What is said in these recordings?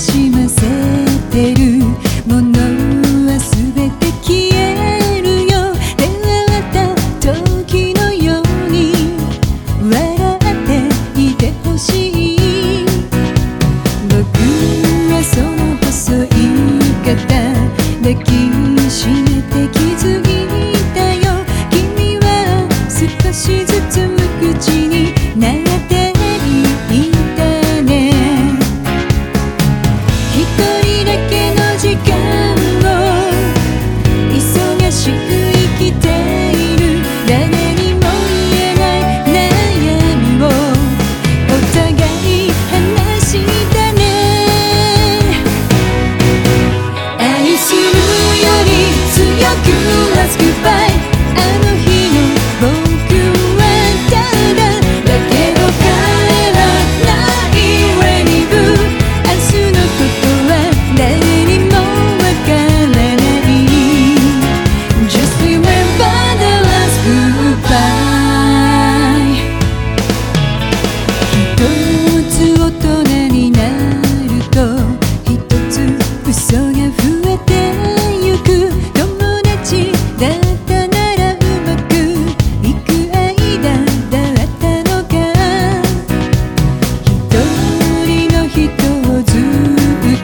しませてるものは全て消えるよ。出会った時のように笑っていてほしい。僕はその細い方。抱きしめて気づいたよ。君は少しずつ ask you back.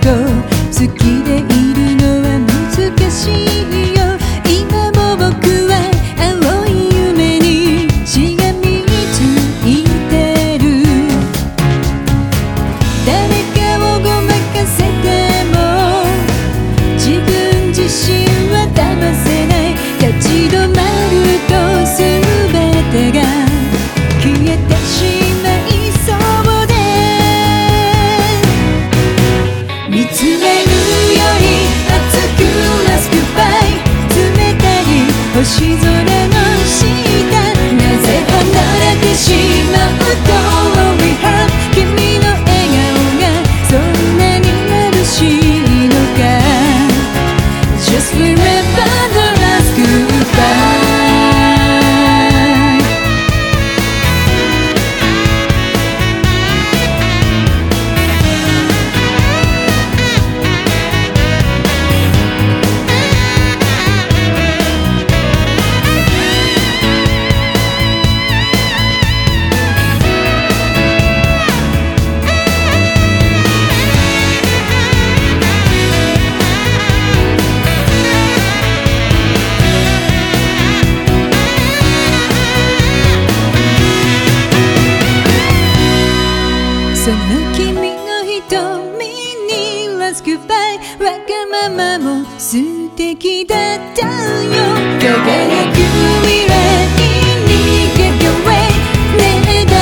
go. わがままも素敵だったよ輝く未来に逃げた way ねえ誰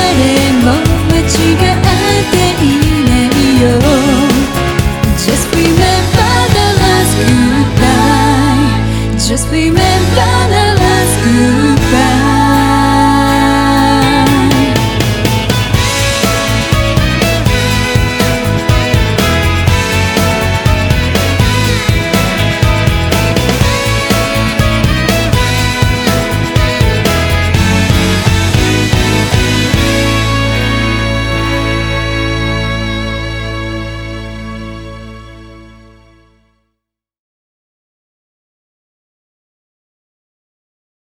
も間違っていないよ Just remember the last goodbye Just remember